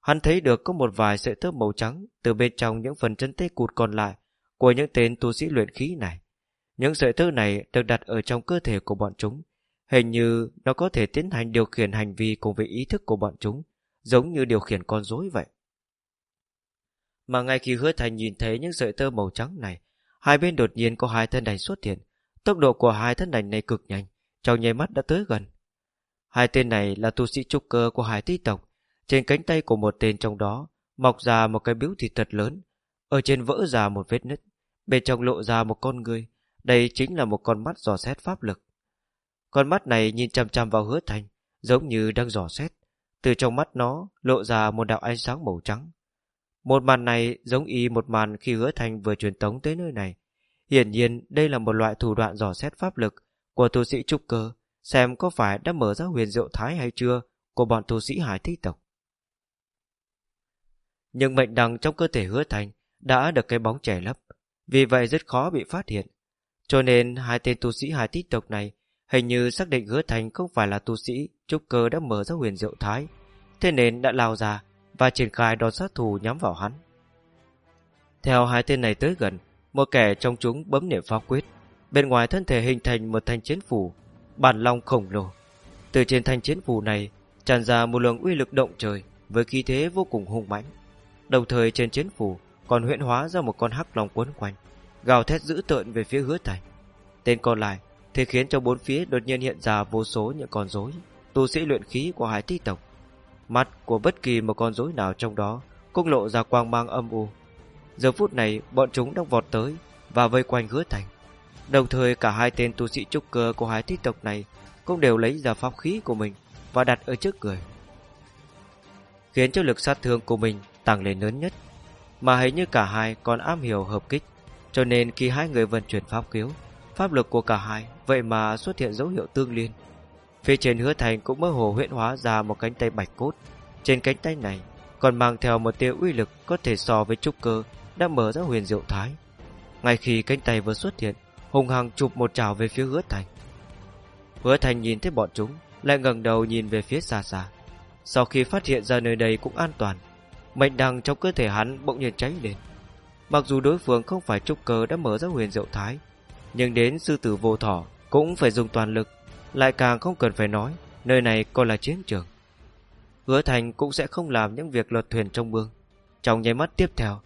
Hắn thấy được có một vài sợi tơ màu trắng từ bên trong những phần chân tay cụt còn lại của những tên tu sĩ luyện khí này. Những sợi tơ này được đặt ở trong cơ thể của bọn chúng. Hình như nó có thể tiến hành điều khiển hành vi cùng với ý thức của bọn chúng, giống như điều khiển con rối vậy. Mà ngay khi hứa thành nhìn thấy những sợi tơ màu trắng này, hai bên đột nhiên có hai thân đành xuất hiện. Tốc độ của hai thân đành này cực nhanh, trong nháy mắt đã tới gần. Hai tên này là tu sĩ trúc cơ của hải tí tộc. Trên cánh tay của một tên trong đó mọc ra một cái biếu thịt thật lớn. Ở trên vỡ ra một vết nứt. Bên trong lộ ra một con người. Đây chính là một con mắt dò xét pháp lực. Con mắt này nhìn chăm chăm vào hứa thành, giống như đang dò xét. Từ trong mắt nó lộ ra một đạo ánh sáng màu trắng. Một màn này giống y một màn khi hứa thành vừa truyền tống tới nơi này. Hiển nhiên đây là một loại thủ đoạn dò xét pháp lực của tu sĩ trúc cơ, xem có phải đã mở ra huyền diệu thái hay chưa của bọn tu sĩ hải thích tộc. Nhưng mệnh đằng trong cơ thể hứa thành đã được cái bóng trẻ lấp, vì vậy rất khó bị phát hiện. Cho nên hai tên tu sĩ hải tích tộc này hình như xác định hứa thành không phải là tu sĩ trúc cơ đã mở ra huyền diệu thái, thế nên đã lao ra và triển khai đòn sát thủ nhắm vào hắn. Theo hai tên này tới gần, một kẻ trong chúng bấm niệm pháp quyết, bên ngoài thân thể hình thành một thanh chiến phủ, bản long khổng lồ. Từ trên thanh chiến phủ này tràn ra một lượng uy lực động trời với khí thế vô cùng hung mãnh. Đồng thời trên chiến phủ còn huyễn hóa ra một con hắc long quấn quanh, gào thét dữ tợn về phía hứa thành. Tên còn lại thì khiến cho bốn phía đột nhiên hiện ra vô số những con rối, tu sĩ luyện khí của hải tý tộc Mắt của bất kỳ một con rối nào trong đó cũng lộ ra quang mang âm u. Giờ phút này bọn chúng đang vọt tới và vây quanh hứa thành. Đồng thời cả hai tên tu sĩ trúc cơ của hai thích tộc này cũng đều lấy ra pháp khí của mình và đặt ở trước người. Khiến cho lực sát thương của mình tăng lên lớn nhất. Mà hình như cả hai còn am hiểu hợp kích. Cho nên khi hai người vận chuyển pháp cứu, pháp lực của cả hai vậy mà xuất hiện dấu hiệu tương liên. Phía trên hứa thành cũng mơ hồ huyện hóa ra một cánh tay bạch cốt. Trên cánh tay này còn mang theo một tia uy lực có thể so với trúc cơ đã mở ra huyền diệu thái. Ngay khi cánh tay vừa xuất hiện, hùng hằng chụp một trào về phía hứa thành. Hứa thành nhìn thấy bọn chúng, lại ngẩng đầu nhìn về phía xa xa. Sau khi phát hiện ra nơi đây cũng an toàn, mệnh đằng trong cơ thể hắn bỗng nhiên cháy lên. Mặc dù đối phương không phải trúc cơ đã mở ra huyền diệu thái, nhưng đến sư tử vô thỏ cũng phải dùng toàn lực lại càng không cần phải nói Nơi này còn là chiến trường Hứa thành cũng sẽ không làm những việc lật thuyền trong mương Trong nháy mắt tiếp theo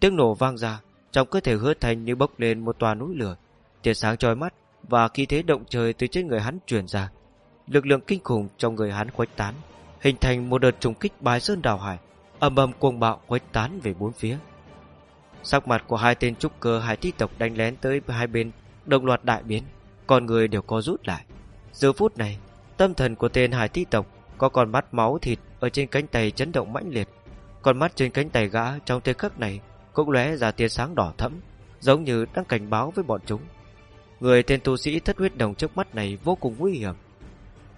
Tiếng nổ vang ra Trong cơ thể hứa thành như bốc lên một tòa núi lửa Tia sáng trói mắt Và khí thế động trời từ trên người hắn truyền ra Lực lượng kinh khủng trong người hắn khuếch tán Hình thành một đợt trùng kích bài sơn đào hải ầm ầm cuồng bạo khuếch tán về bốn phía Sắc mặt của hai tên trúc cơ hai thi tộc đánh lén tới hai bên Đồng loạt đại biến Con người đều co rút lại Giờ phút này, tâm thần của tên hải thi tộc có con mắt máu thịt ở trên cánh tay chấn động mãnh liệt. Con mắt trên cánh tay gã trong thời khắc này cũng lóe ra tia sáng đỏ thẫm, giống như đang cảnh báo với bọn chúng. Người tên tu sĩ thất huyết đồng trước mắt này vô cùng nguy hiểm.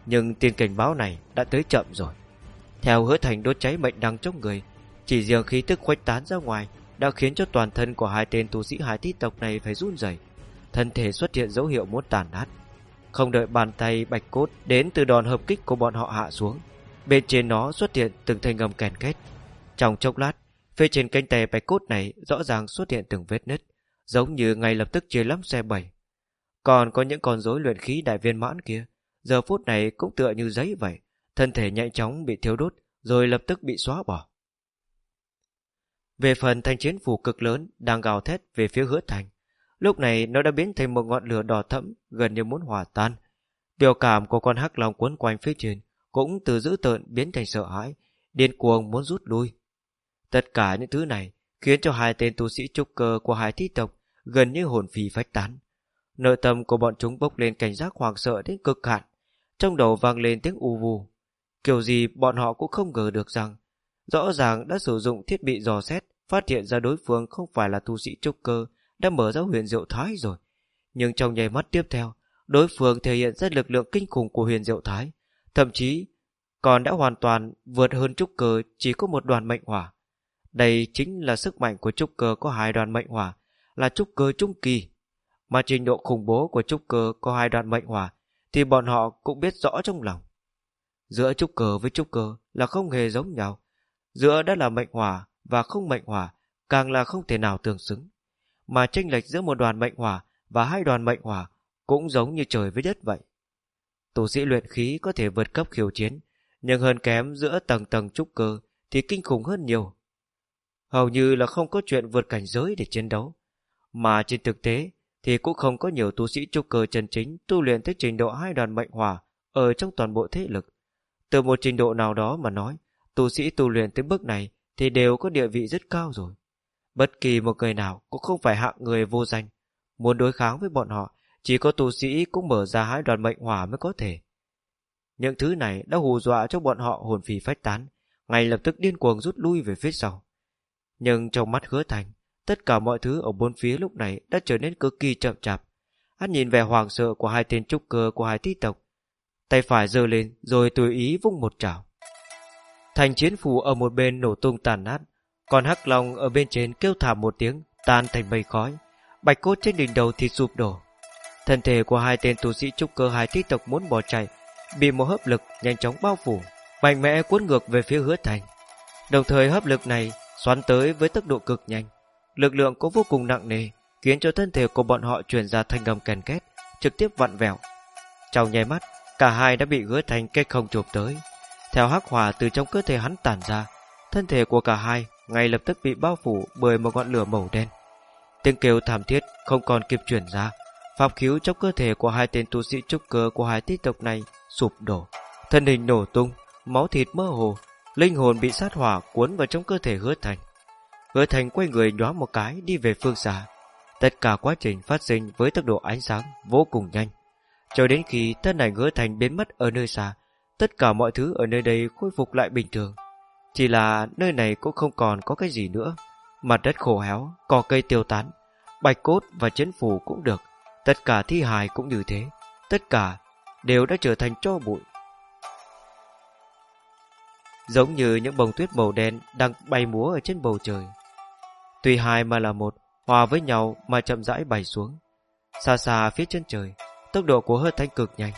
Nhưng tiền cảnh báo này đã tới chậm rồi. Theo hứa thành đốt cháy mệnh đăng trong người, chỉ riêng khí tức khuếch tán ra ngoài đã khiến cho toàn thân của hai tên tu sĩ hải thi tộc này phải run rẩy, thân thể xuất hiện dấu hiệu muốn tàn nát. Không đợi bàn tay bạch cốt đến từ đòn hợp kích của bọn họ hạ xuống. Bên trên nó xuất hiện từng thanh ngầm kèn kết. Trong chốc lát, phía trên cánh tay bạch cốt này rõ ràng xuất hiện từng vết nứt, giống như ngay lập tức chia lắm xe bảy. Còn có những con rối luyện khí đại viên mãn kia, giờ phút này cũng tựa như giấy vậy, thân thể nhanh chóng bị thiếu đốt, rồi lập tức bị xóa bỏ. Về phần thanh chiến phủ cực lớn đang gào thét về phía hứa thành, Lúc này nó đã biến thành một ngọn lửa đỏ thẫm gần như muốn hòa tan. Biểu cảm của con hắc long cuốn quanh phía trên cũng từ dữ tợn biến thành sợ hãi, điên cuồng muốn rút lui. Tất cả những thứ này khiến cho hai tên tu sĩ trúc cơ của hai thi tộc gần như hồn phi phách tán. Nội tâm của bọn chúng bốc lên cảnh giác hoảng sợ đến cực hạn, trong đầu vang lên tiếng u vù. Kiểu gì bọn họ cũng không ngờ được rằng, rõ ràng đã sử dụng thiết bị dò xét, phát hiện ra đối phương không phải là tu sĩ trúc cơ, đã mở ra huyền diệu thái rồi. Nhưng trong nháy mắt tiếp theo, đối phương thể hiện ra lực lượng kinh khủng của huyền diệu thái, thậm chí còn đã hoàn toàn vượt hơn trúc cơ chỉ có một đoàn mệnh hỏa. Đây chính là sức mạnh của trúc cơ có hai đoàn mệnh hỏa, là trúc cơ trung kỳ. Mà trình độ khủng bố của trúc cơ có hai đoạn mệnh hỏa thì bọn họ cũng biết rõ trong lòng. Giữa trúc cơ với trúc cơ là không hề giống nhau. Giữa đã là mệnh hỏa và không mệnh hỏa càng là không thể nào tương xứng. Mà chênh lệch giữa một đoàn mệnh hỏa và hai đoàn mệnh hỏa cũng giống như trời với đất vậy. Tu sĩ luyện khí có thể vượt cấp khiêu chiến, nhưng hơn kém giữa tầng tầng trúc cơ thì kinh khủng hơn nhiều. Hầu như là không có chuyện vượt cảnh giới để chiến đấu. Mà trên thực tế thì cũng không có nhiều tu sĩ trúc cơ chân chính tu luyện tới trình độ hai đoàn mệnh hỏa ở trong toàn bộ thế lực. Từ một trình độ nào đó mà nói, tu sĩ tu luyện tới bước này thì đều có địa vị rất cao rồi. Bất kỳ một người nào cũng không phải hạng người vô danh. Muốn đối kháng với bọn họ, chỉ có tu sĩ cũng mở ra hai đoàn mệnh hỏa mới có thể. Những thứ này đã hù dọa cho bọn họ hồn phi phách tán, ngay lập tức điên cuồng rút lui về phía sau. Nhưng trong mắt hứa thành, tất cả mọi thứ ở bốn phía lúc này đã trở nên cực kỳ chậm chạp. Hắn nhìn vẻ hoàng sợ của hai tên trúc cơ của hai tí tộc. Tay phải giơ lên rồi tùy ý vung một chảo. Thành chiến phù ở một bên nổ tung tàn nát, còn hắc long ở bên trên kêu thảm một tiếng, tan thành mây khói. Bạch cốt trên đỉnh đầu thì sụp đổ. Thân thể của hai tên tu sĩ trúc cơ hai tí tộc muốn bỏ chạy, bị một hấp lực nhanh chóng bao phủ, mạnh mẽ cuốn ngược về phía hứa thành. Đồng thời hấp lực này xoắn tới với tốc độ cực nhanh. Lực lượng cũng vô cùng nặng nề, khiến cho thân thể của bọn họ truyền ra thanh âm kèn két, trực tiếp vặn vẹo. Trong nháy mắt, cả hai đã bị hứa thành cái không chụp tới. Theo hắc hỏa từ trong cơ thể hắn tản ra, thân thể của cả hai ngay lập tức bị bao phủ bởi một ngọn lửa màu đen. Tiếng kêu thảm thiết không còn kịp chuyển ra, pháp khiếu trong cơ thể của hai tên tu sĩ trúc cơ của hai tít tộc này sụp đổ, thân hình nổ tung, máu thịt mơ hồ, linh hồn bị sát hỏa cuốn vào trong cơ thể hứa thành. Hứa thành quay người nhóa một cái đi về phương xa. Tất cả quá trình phát sinh với tốc độ ánh sáng vô cùng nhanh. Cho đến khi thân ảnh hứa thành biến mất ở nơi xa, tất cả mọi thứ ở nơi đây khôi phục lại bình thường. Chỉ là nơi này cũng không còn có cái gì nữa. Mặt đất khổ héo, cỏ cây tiêu tán, bạch cốt và chấn phủ cũng được. Tất cả thi hài cũng như thế. Tất cả đều đã trở thành cho bụi. Giống như những bông tuyết màu đen đang bay múa ở trên bầu trời. Tuy hai mà là một, hòa với nhau mà chậm rãi bay xuống. Xa xa phía chân trời, tốc độ của hơi thanh cực nhanh.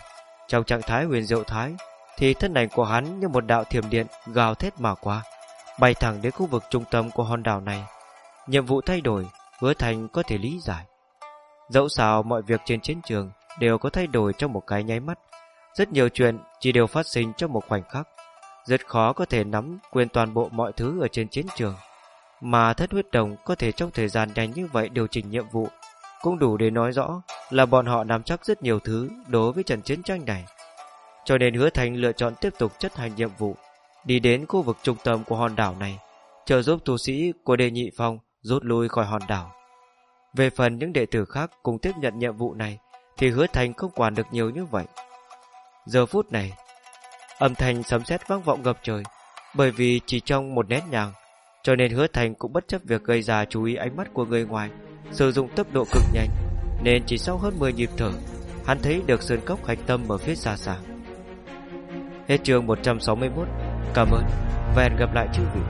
Trong trạng thái huyền diệu thái, thì thân ảnh của hắn như một đạo thiểm điện gào thét mà qua, bay thẳng đến khu vực trung tâm của hòn đảo này. Nhiệm vụ thay đổi, hứa thành có thể lý giải. Dẫu sao mọi việc trên chiến trường đều có thay đổi trong một cái nháy mắt. Rất nhiều chuyện chỉ đều phát sinh trong một khoảnh khắc. Rất khó có thể nắm quyền toàn bộ mọi thứ ở trên chiến trường. Mà thất huyết đồng có thể trong thời gian nhanh như vậy điều chỉnh nhiệm vụ cũng đủ để nói rõ là bọn họ nắm chắc rất nhiều thứ đối với trận chiến tranh này. Cho nên hứa thành lựa chọn tiếp tục chất hành nhiệm vụ, đi đến khu vực trung tâm của hòn đảo này, trợ giúp tu sĩ của đề nhị phong rút lui khỏi hòn đảo. Về phần những đệ tử khác cùng tiếp nhận nhiệm vụ này, thì hứa thành không quản được nhiều như vậy. Giờ phút này, âm thanh sấm sét vang vọng ngập trời, bởi vì chỉ trong một nét nhàng, cho nên hứa thành cũng bất chấp việc gây ra chú ý ánh mắt của người ngoài, sử dụng tốc độ cực nhanh, nên chỉ sau hơn 10 nhịp thở, hắn thấy được sơn cốc hạch tâm ở phía xa xa. Hết chương 161, cảm ơn và hẹn gặp lại chư vị.